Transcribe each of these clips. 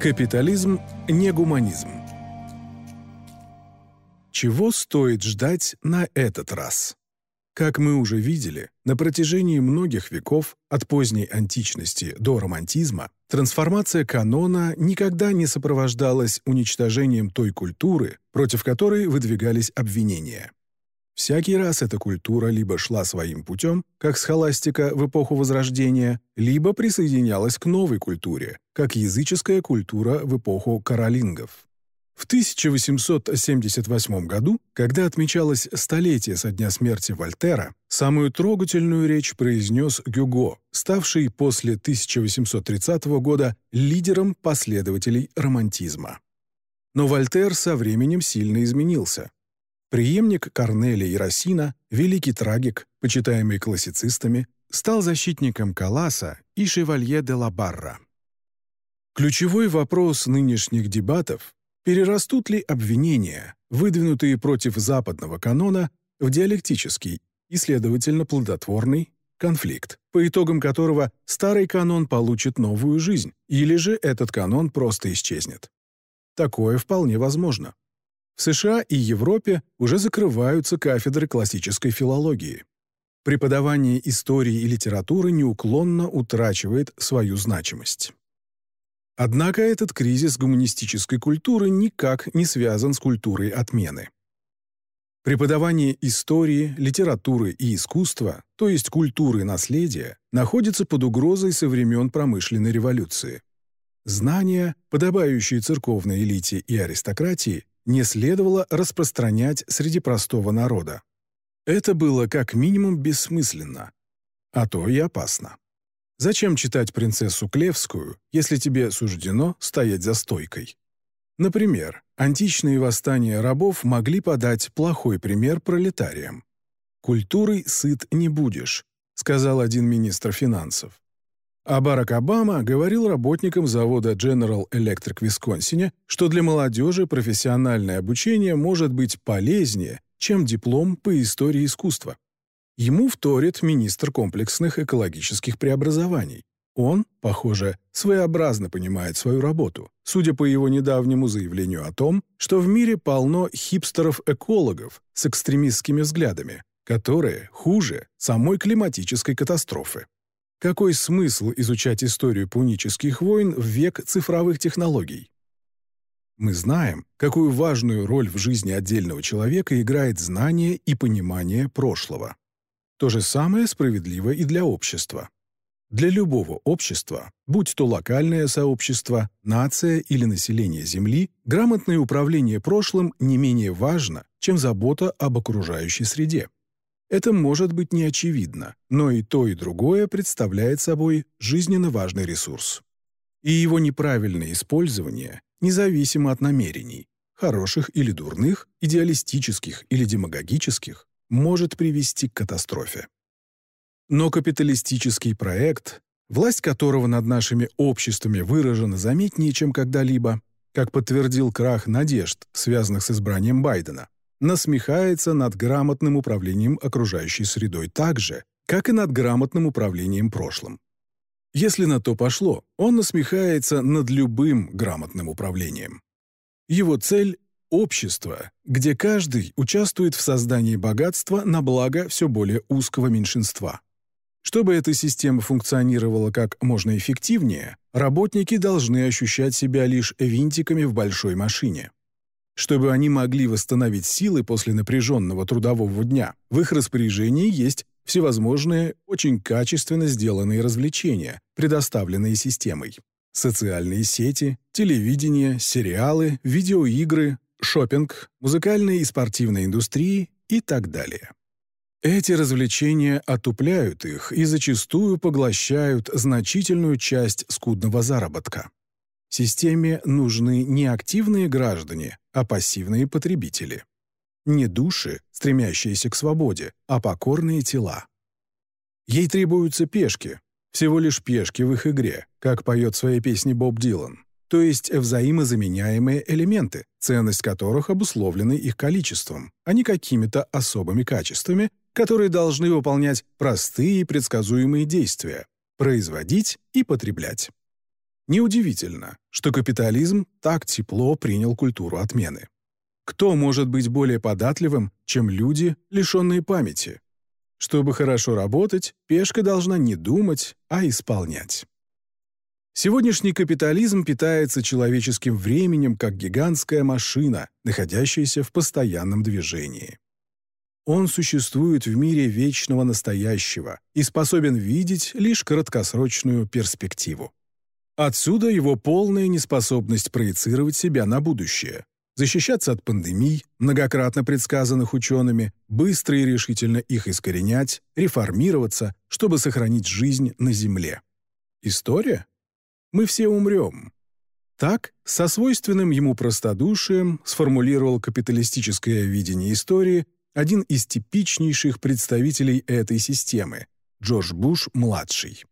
Капитализм не гуманизм. Чего стоит ждать на этот раз? Как мы уже видели, на протяжении многих веков, от поздней античности до романтизма, трансформация канона никогда не сопровождалась уничтожением той культуры, против которой выдвигались обвинения. Всякий раз эта культура либо шла своим путем, как схоластика в эпоху Возрождения, либо присоединялась к новой культуре, как языческая культура в эпоху каролингов. В 1878 году, когда отмечалось столетие со дня смерти Вольтера, самую трогательную речь произнес Гюго, ставший после 1830 года лидером последователей романтизма. Но Вольтер со временем сильно изменился. Преемник Корнелия и Рассина, великий трагик, почитаемый классицистами, стал защитником Каласа и шевалье де ла Барра. Ключевой вопрос нынешних дебатов – перерастут ли обвинения, выдвинутые против западного канона, в диалектический и, следовательно, плодотворный конфликт, по итогам которого старый канон получит новую жизнь, или же этот канон просто исчезнет. Такое вполне возможно. В США и Европе уже закрываются кафедры классической филологии. Преподавание истории и литературы неуклонно утрачивает свою значимость. Однако этот кризис гуманистической культуры никак не связан с культурой отмены. Преподавание истории, литературы и искусства, то есть культуры наследия, находится под угрозой со времен промышленной революции. Знания, подобающие церковной элите и аристократии, не следовало распространять среди простого народа. Это было как минимум бессмысленно, а то и опасно. Зачем читать принцессу Клевскую, если тебе суждено стоять за стойкой? Например, античные восстания рабов могли подать плохой пример пролетариям. «Культурой сыт не будешь», сказал один министр финансов. А Барак Обама говорил работникам завода General Electric Висконсине, что для молодежи профессиональное обучение может быть полезнее, чем диплом по истории искусства. Ему вторит министр комплексных экологических преобразований. Он, похоже, своеобразно понимает свою работу, судя по его недавнему заявлению о том, что в мире полно хипстеров-экологов с экстремистскими взглядами, которые хуже самой климатической катастрофы. Какой смысл изучать историю пунических войн в век цифровых технологий? Мы знаем, какую важную роль в жизни отдельного человека играет знание и понимание прошлого. То же самое справедливо и для общества. Для любого общества, будь то локальное сообщество, нация или население Земли, грамотное управление прошлым не менее важно, чем забота об окружающей среде. Это может быть не очевидно, но и то, и другое представляет собой жизненно важный ресурс. И его неправильное использование, независимо от намерений, хороших или дурных, идеалистических или демагогических, может привести к катастрофе. Но капиталистический проект, власть которого над нашими обществами выражена заметнее, чем когда-либо, как подтвердил крах надежд, связанных с избранием Байдена, насмехается над грамотным управлением окружающей средой так же, как и над грамотным управлением прошлым. Если на то пошло, он насмехается над любым грамотным управлением. Его цель – общество, где каждый участвует в создании богатства на благо все более узкого меньшинства. Чтобы эта система функционировала как можно эффективнее, работники должны ощущать себя лишь винтиками в большой машине. Чтобы они могли восстановить силы после напряженного трудового дня, в их распоряжении есть всевозможные, очень качественно сделанные развлечения, предоставленные системой. Социальные сети, телевидение, сериалы, видеоигры, шопинг, музыкальная и спортивная индустрии и так далее. Эти развлечения отупляют их и зачастую поглощают значительную часть скудного заработка. Системе нужны не активные граждане, а пассивные потребители. Не души, стремящиеся к свободе, а покорные тела. Ей требуются пешки, всего лишь пешки в их игре, как поет в своей песне Боб Дилан, то есть взаимозаменяемые элементы, ценность которых обусловлена их количеством, а не какими-то особыми качествами, которые должны выполнять простые и предсказуемые действия – производить и потреблять. Неудивительно, что капитализм так тепло принял культуру отмены. Кто может быть более податливым, чем люди, лишенные памяти? Чтобы хорошо работать, пешка должна не думать, а исполнять. Сегодняшний капитализм питается человеческим временем как гигантская машина, находящаяся в постоянном движении. Он существует в мире вечного настоящего и способен видеть лишь краткосрочную перспективу. Отсюда его полная неспособность проецировать себя на будущее, защищаться от пандемий, многократно предсказанных учеными, быстро и решительно их искоренять, реформироваться, чтобы сохранить жизнь на Земле. История? Мы все умрем. Так, со свойственным ему простодушием сформулировал капиталистическое видение истории один из типичнейших представителей этой системы – Джордж Буш-младший.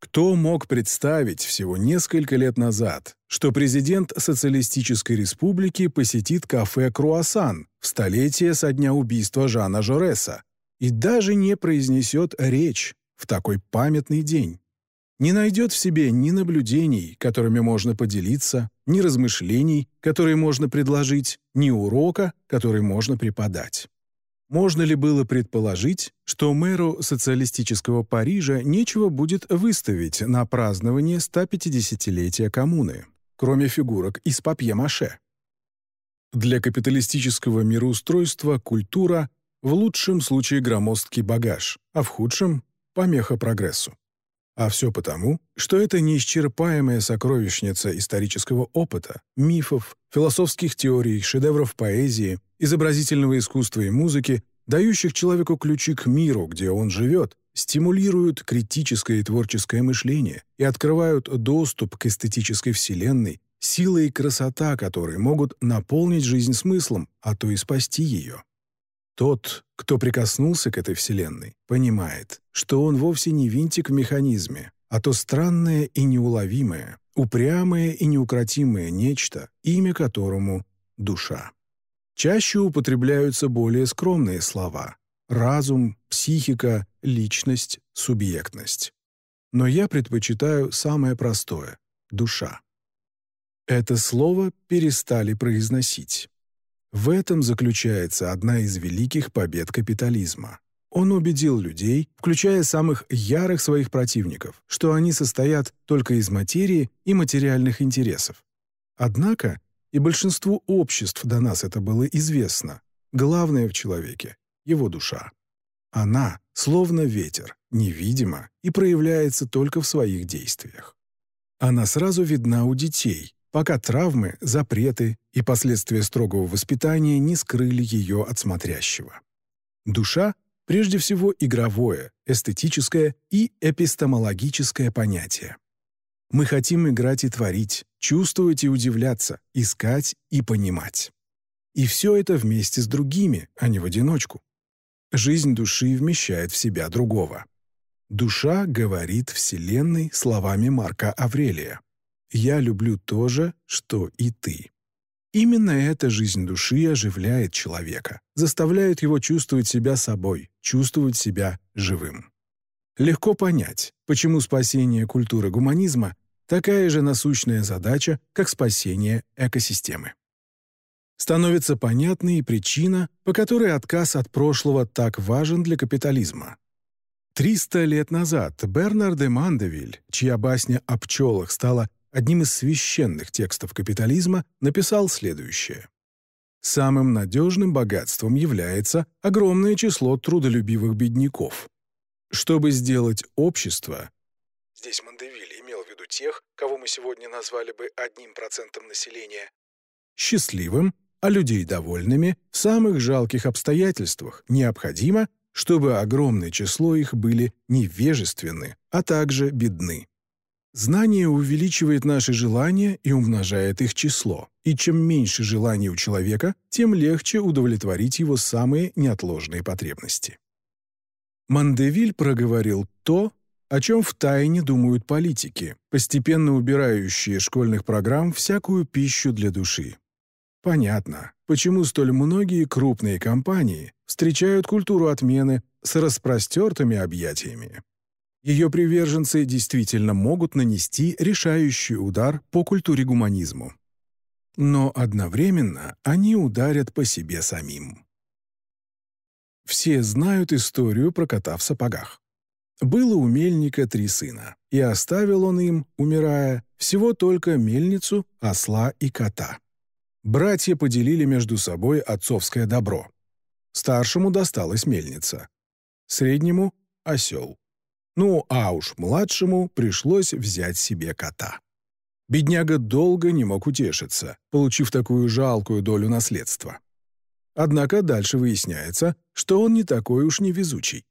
Кто мог представить всего несколько лет назад, что президент Социалистической Республики посетит кафе «Круассан» в столетие со дня убийства Жана Жореса и даже не произнесет речь в такой памятный день? Не найдет в себе ни наблюдений, которыми можно поделиться, ни размышлений, которые можно предложить, ни урока, который можно преподать. Можно ли было предположить, что мэру социалистического Парижа нечего будет выставить на празднование 150-летия коммуны, кроме фигурок из папье-маше? Для капиталистического мироустройства культура в лучшем случае громоздкий багаж, а в худшем — помеха прогрессу. А все потому, что это неисчерпаемая сокровищница исторического опыта, мифов, философских теорий, шедевров поэзии, изобразительного искусства и музыки, дающих человеку ключи к миру, где он живет, стимулируют критическое и творческое мышление и открывают доступ к эстетической вселенной, сила и красота которой могут наполнить жизнь смыслом, а то и спасти ее. Тот, кто прикоснулся к этой вселенной, понимает, что он вовсе не винтик в механизме, а то странное и неуловимое, упрямое и неукротимое нечто, имя которому — душа. Чаще употребляются более скромные слова — разум, психика, личность, субъектность. Но я предпочитаю самое простое — душа. Это слово перестали произносить. В этом заключается одна из великих побед капитализма. Он убедил людей, включая самых ярых своих противников, что они состоят только из материи и материальных интересов. Однако и большинству обществ до нас это было известно. Главное в человеке — его душа. Она, словно ветер, невидима и проявляется только в своих действиях. Она сразу видна у детей, пока травмы, запреты и последствия строгого воспитания не скрыли ее от смотрящего. Душа — прежде всего игровое, эстетическое и эпистемологическое понятие. Мы хотим играть и творить, чувствовать и удивляться, искать и понимать. И все это вместе с другими, а не в одиночку. Жизнь души вмещает в себя другого. Душа говорит Вселенной словами Марка Аврелия. «Я люблю то же, что и ты». Именно эта жизнь души оживляет человека, заставляет его чувствовать себя собой, чувствовать себя живым. Легко понять, почему спасение культуры гуманизма такая же насущная задача, как спасение экосистемы. Становится понятной и причина, по которой отказ от прошлого так важен для капитализма. Триста лет назад Бернар де Мандевиль, чья басня о пчелах стала одним из священных текстов капитализма, написал следующее. Самым надежным богатством является огромное число трудолюбивых бедняков. Чтобы сделать общество, здесь Мандевиль тех, кого мы сегодня назвали бы одним процентом населения, счастливым, а людей довольными в самых жалких обстоятельствах необходимо, чтобы огромное число их были невежественны, а также бедны. Знание увеличивает наши желания и умножает их число, и чем меньше желаний у человека, тем легче удовлетворить его самые неотложные потребности. Мандевиль проговорил то, о чем втайне думают политики, постепенно убирающие школьных программ всякую пищу для души. Понятно, почему столь многие крупные компании встречают культуру отмены с распростертыми объятиями. Ее приверженцы действительно могут нанести решающий удар по культуре гуманизму. Но одновременно они ударят по себе самим. Все знают историю про кота в сапогах. Было у мельника три сына, и оставил он им, умирая, всего только мельницу, осла и кота. Братья поделили между собой отцовское добро. Старшему досталась мельница, среднему — осел. Ну, а уж младшему пришлось взять себе кота. Бедняга долго не мог утешиться, получив такую жалкую долю наследства. Однако дальше выясняется, что он не такой уж невезучий.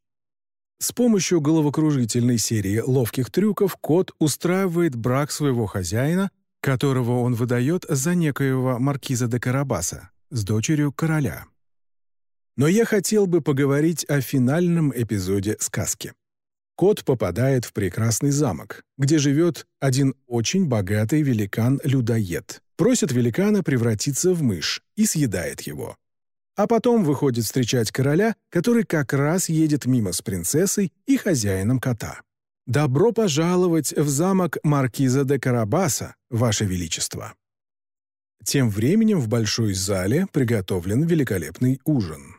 С помощью головокружительной серии ловких трюков кот устраивает брак своего хозяина, которого он выдает за некоего маркиза де Карабаса, с дочерью короля. Но я хотел бы поговорить о финальном эпизоде сказки. Кот попадает в прекрасный замок, где живет один очень богатый великан-людоед. Просит великана превратиться в мышь и съедает его. А потом выходит встречать короля, который как раз едет мимо с принцессой и хозяином кота. «Добро пожаловать в замок маркиза де Карабаса, ваше величество!» Тем временем в большой зале приготовлен великолепный ужин.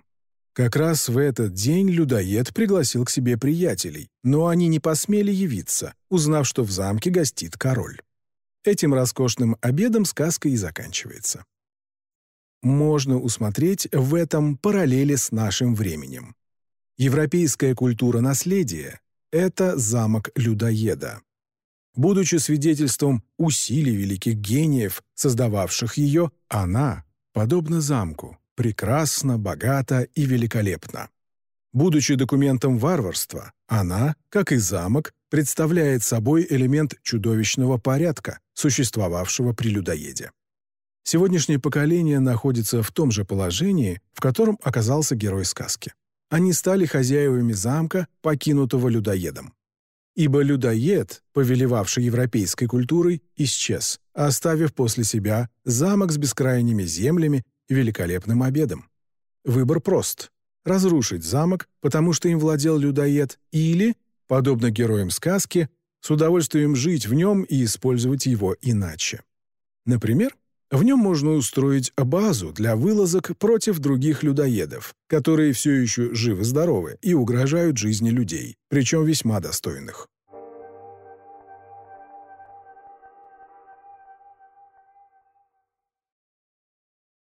Как раз в этот день людоед пригласил к себе приятелей, но они не посмели явиться, узнав, что в замке гостит король. Этим роскошным обедом сказка и заканчивается. Можно усмотреть в этом параллели с нашим временем. Европейская культура наследия — это замок людоеда. Будучи свидетельством усилий великих гениев, создававших ее, она, подобно замку, прекрасна, богата и великолепна. Будучи документом варварства, она, как и замок, представляет собой элемент чудовищного порядка, существовавшего при людоеде. Сегодняшнее поколение находится в том же положении, в котором оказался герой сказки. Они стали хозяевами замка, покинутого людоедом. Ибо людоед, повелевавший европейской культурой, исчез, оставив после себя замок с бескрайними землями великолепным обедом. Выбор прост — разрушить замок, потому что им владел людоед, или, подобно героям сказки, с удовольствием жить в нем и использовать его иначе. Например, в нем можно устроить базу для вылазок против других людоедов, которые все еще живы-здоровы и угрожают жизни людей, причем весьма достойных.